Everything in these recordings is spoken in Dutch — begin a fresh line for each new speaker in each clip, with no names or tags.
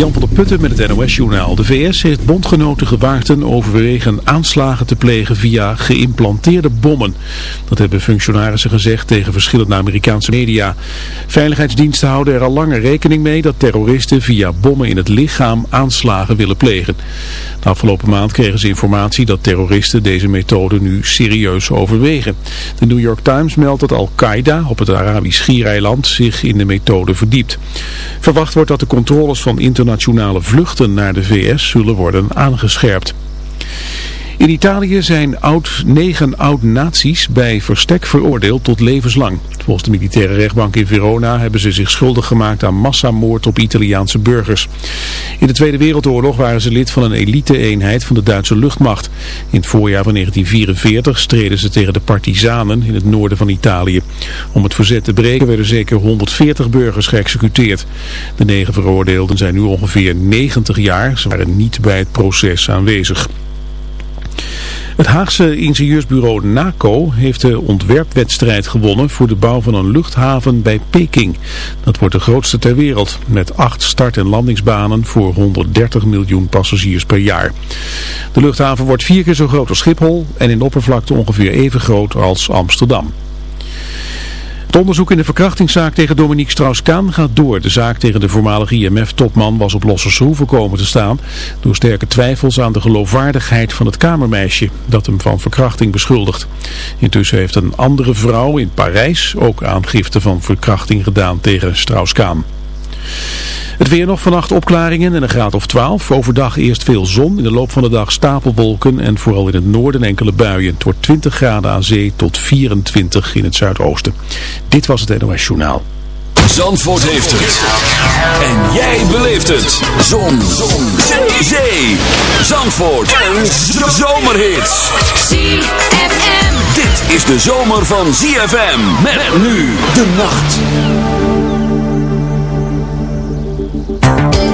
Jan van der Putten met het NOS-journaal. De VS heeft bondgenoten gewaard en overwegen aanslagen te plegen via geïmplanteerde bommen. Dat hebben functionarissen gezegd tegen verschillende Amerikaanse media. Veiligheidsdiensten houden er al langer rekening mee dat terroristen via bommen in het lichaam aanslagen willen plegen. Afgelopen maand kregen ze informatie dat terroristen deze methode nu serieus overwegen. De New York Times meldt dat Al-Qaeda op het Arabisch Schiereiland zich in de methode verdiept. Verwacht wordt dat de controles van internationale vluchten naar de VS zullen worden aangescherpt. In Italië zijn oud, negen oud-nazi's bij verstek veroordeeld tot levenslang. Volgens de militaire rechtbank in Verona hebben ze zich schuldig gemaakt aan massamoord op Italiaanse burgers. In de Tweede Wereldoorlog waren ze lid van een elite-eenheid van de Duitse luchtmacht. In het voorjaar van 1944 streden ze tegen de partisanen in het noorden van Italië. Om het verzet te breken werden zeker 140 burgers geëxecuteerd. De negen veroordeelden zijn nu ongeveer 90 jaar. Ze waren niet bij het proces aanwezig. Het Haagse ingenieursbureau NACO heeft de ontwerpwedstrijd gewonnen voor de bouw van een luchthaven bij Peking. Dat wordt de grootste ter wereld, met acht start- en landingsbanen voor 130 miljoen passagiers per jaar. De luchthaven wordt vier keer zo groot als Schiphol en in oppervlakte ongeveer even groot als Amsterdam. Het onderzoek in de verkrachtingszaak tegen Dominique Strauss-Kaan gaat door. De zaak tegen de voormalige IMF-topman was op losse schroeven komen te staan... door sterke twijfels aan de geloofwaardigheid van het kamermeisje... dat hem van verkrachting beschuldigt. Intussen heeft een andere vrouw in Parijs ook aangifte van verkrachting gedaan tegen Strauss-Kaan. Het weer nog vannacht opklaringen en een graad of 12. Overdag eerst veel zon. In de loop van de dag stapelwolken en vooral in het noorden enkele buien. Het wordt 20 graden aan zee tot 24 in het zuidoosten. Dit was het NOS Journaal.
Zandvoort heeft het. En jij beleeft het. Zon. zon. Zee. Zee. Zandvoort. Een zomerhit.
ZFM.
Dit is de zomer van ZFM. Met nu de nacht.
Yeah.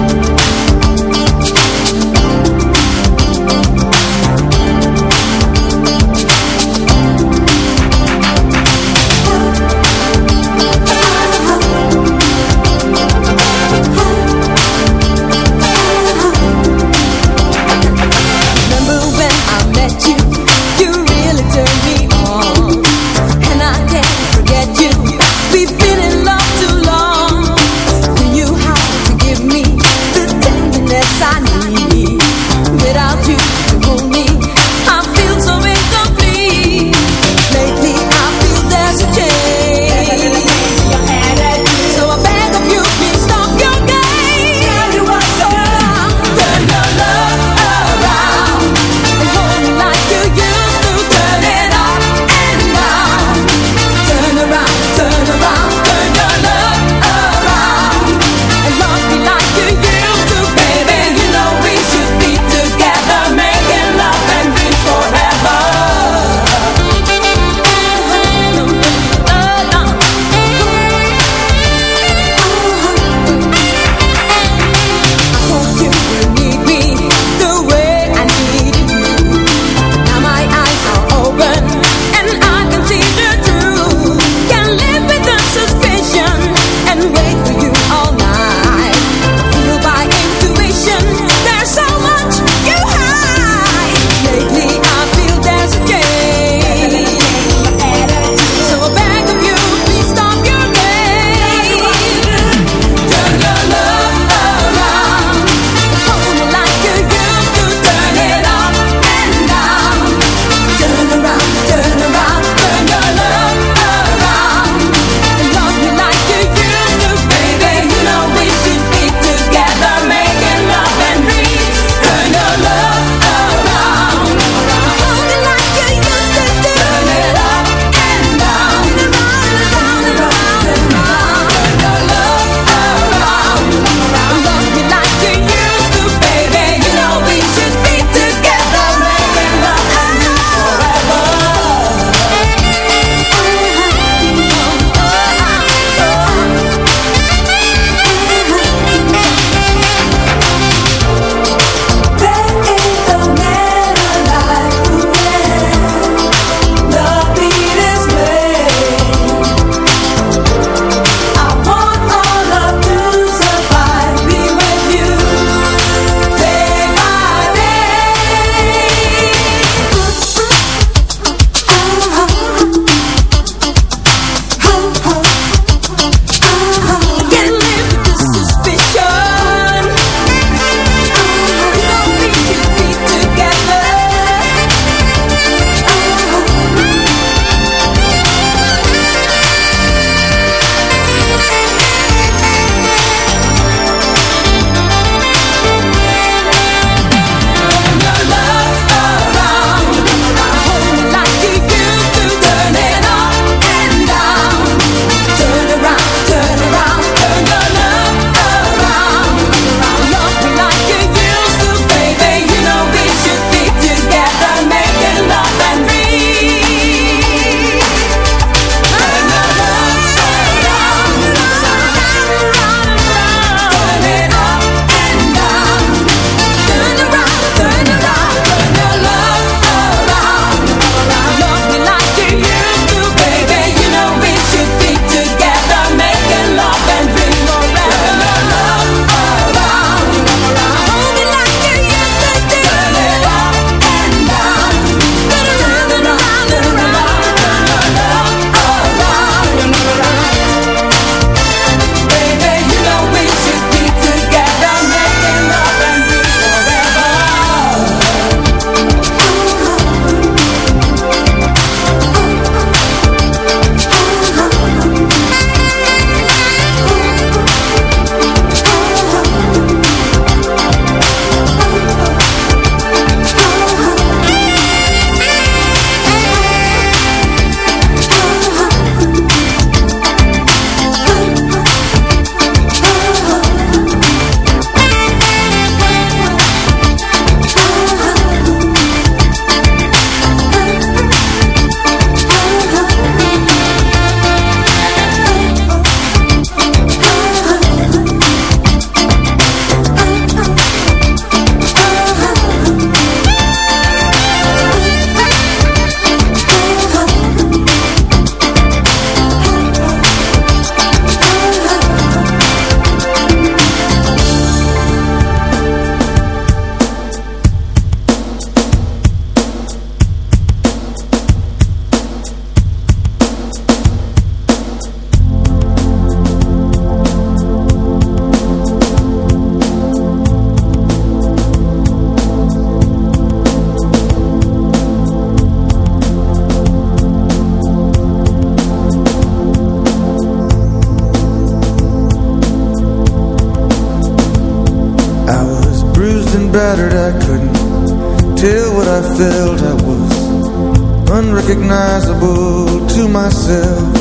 Unrecognizable to myself.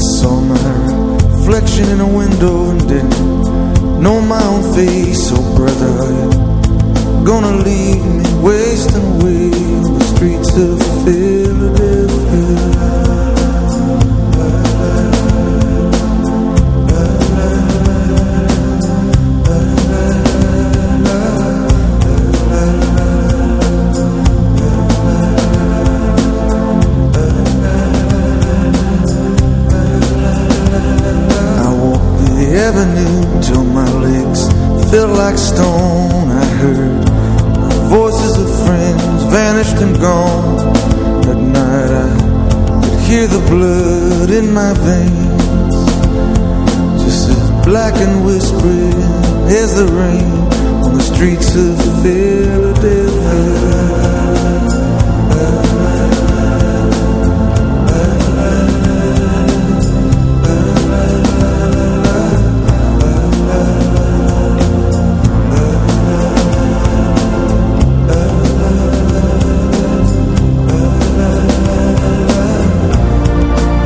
Saw my reflection in a window and didn't know my own face. Oh brother, are gonna leave me wasting away on the streets of Philadelphia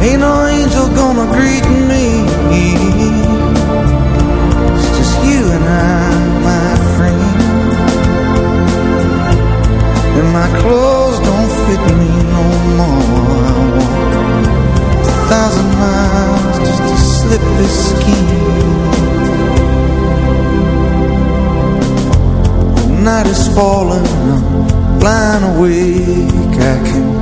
Ain't no angel gonna greet me. It's just you and I, my friend. And my clothes don't fit me no more. I walk a thousand miles just to slip this skin. Night is falling, I'm blind awake. I can't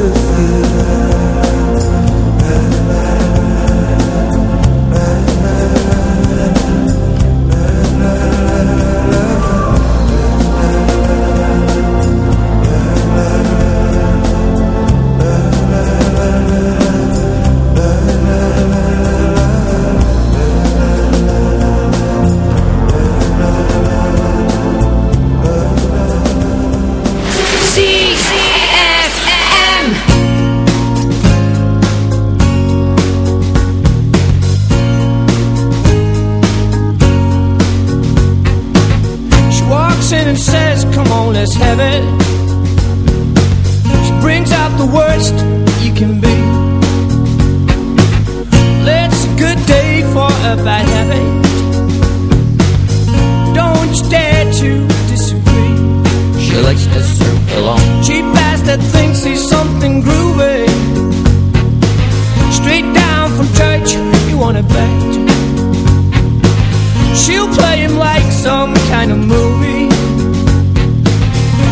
She'll
play him like some
kind of movie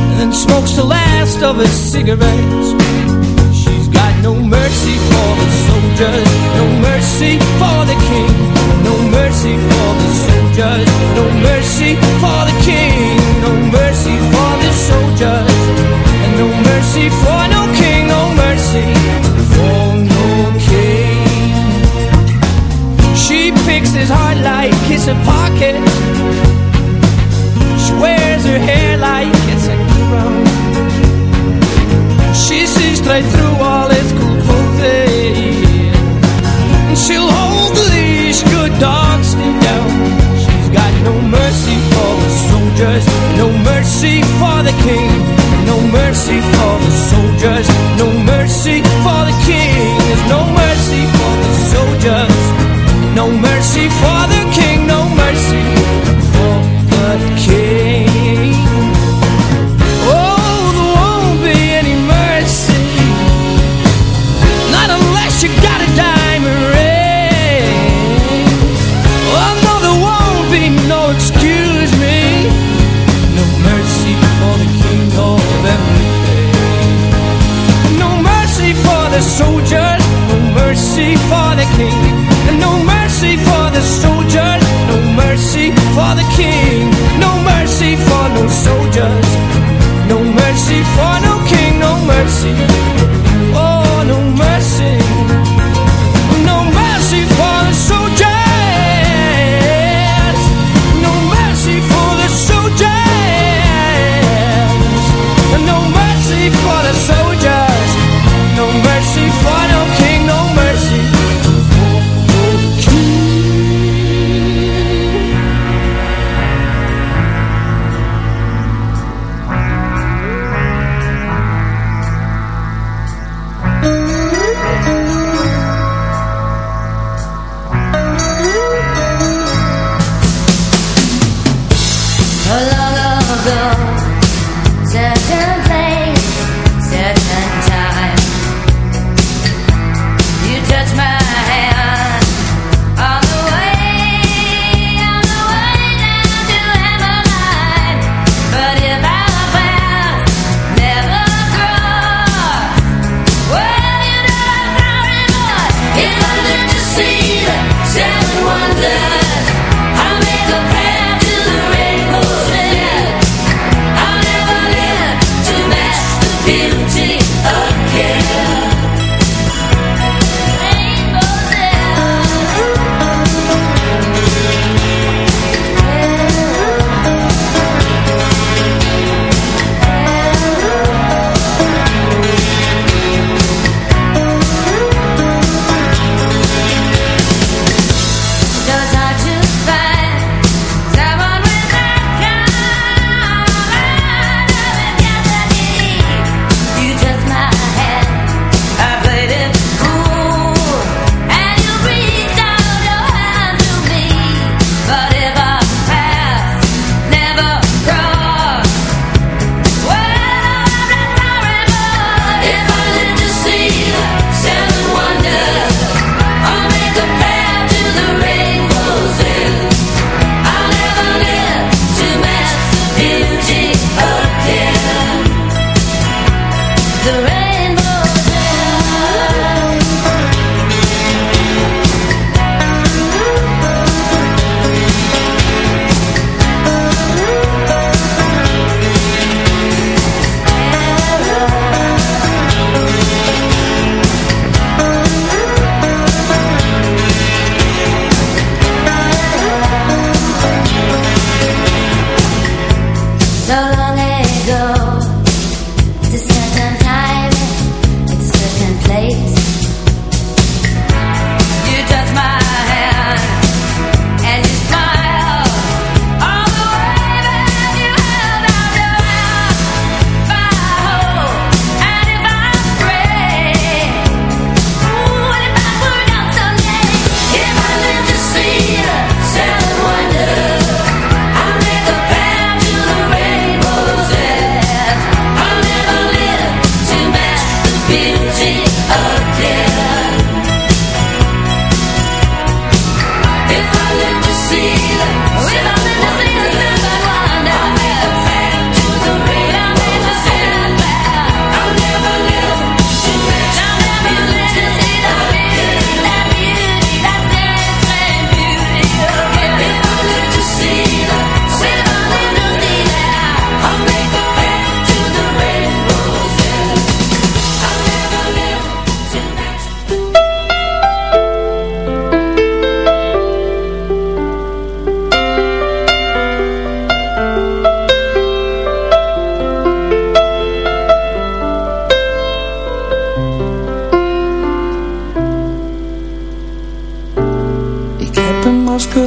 And then smokes the last of
his
cigarettes. She's got no mercy for the soldiers No mercy for the king No mercy for the soldiers No mercy for the king No mercy for the soldiers And no mercy for no king No mercy for no king. She picks his heart like decent pocket. She wears her hair like it's a crown. She sees straight through all its cool clothing. And she'll hold the leash, good dogs stay down. She's got no mercy for the soldiers, no mercy for the king. No mercy for the soldiers, no mercy for the king. There's no mercy.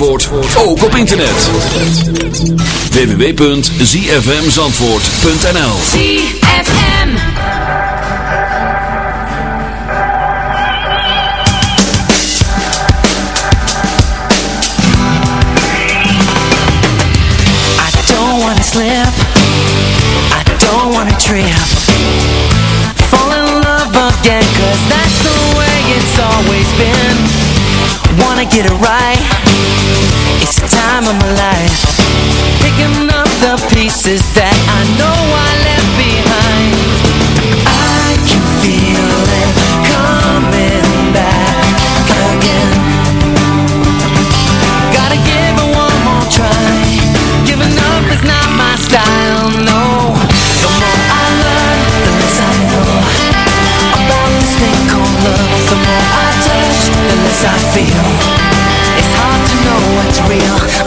Zandvoort, ook op internet. www.zfmzandvoort.nl ZFM. I don't wanna slip. I don't wanna trip. Fall in love again Cause that's the way it's always been. Wanna get it right It's time of my life. Picking up the pieces that I know I left behind. I can feel it coming back again. Gotta give it one more try. Giving up is not my style, no. The more I learn, the less I know. About this thing called love. The more I touch, the less I feel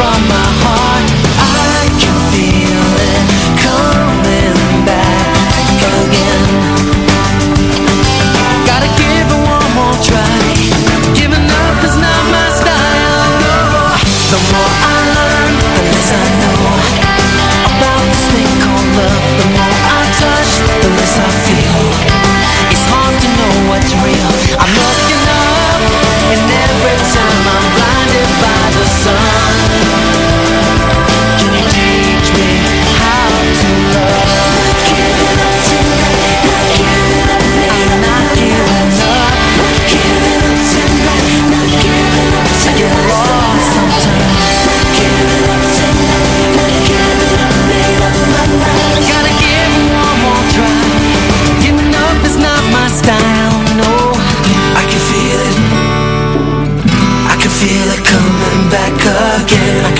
from again.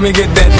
Let me get that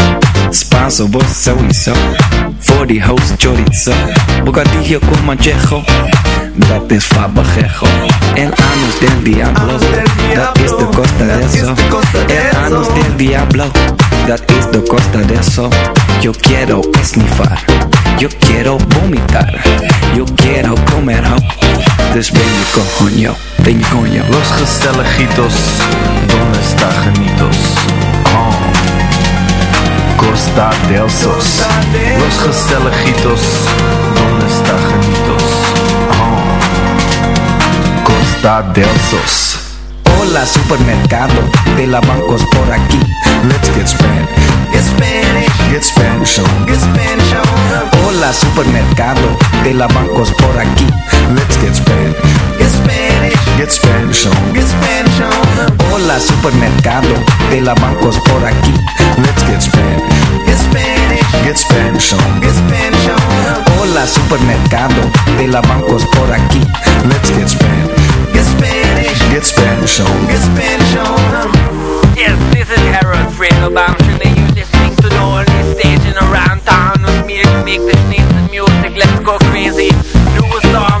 Spanso, vos sowieso. Voor die host chorizo. Bocadillo con manchejo. Dat is fabajejo. El anus del diablo. Dat is de costa de eso. El anus del diablo. Dat is de costa de eso. Yo quiero esnifar. Yo quiero vomitar. Yo quiero comer ho. Dus ben je coño.
Los Gestelejitos, ¿dónde está Janitos? Costa del Sos. Los Gestelejitos, ¿dónde está Janitos? Oh. Costa del Sos.
Hola supermercado de la bancos por aquí. Let's get Spanish.
Get Spanish,
Get Spanish on.
get Spanish on.
Hola supermercado de la bancos por aquí. Let's get Spanish.
Get Spanish,
Get Spanish on.
get Spanish on.
Hola supermercado de la bancos por aquí. Let's get Spanish.
Get Spanish,
Get Spanish on.
get Spanish on.
Hola supermercado de la bancos por aquí. Let's get Spanish.
Get Spanish,
Get Spanish on.
get Spanish on.
Yes, this is Harold they use listening to the only station around town me to make this nice music? Let's go crazy. Do a song.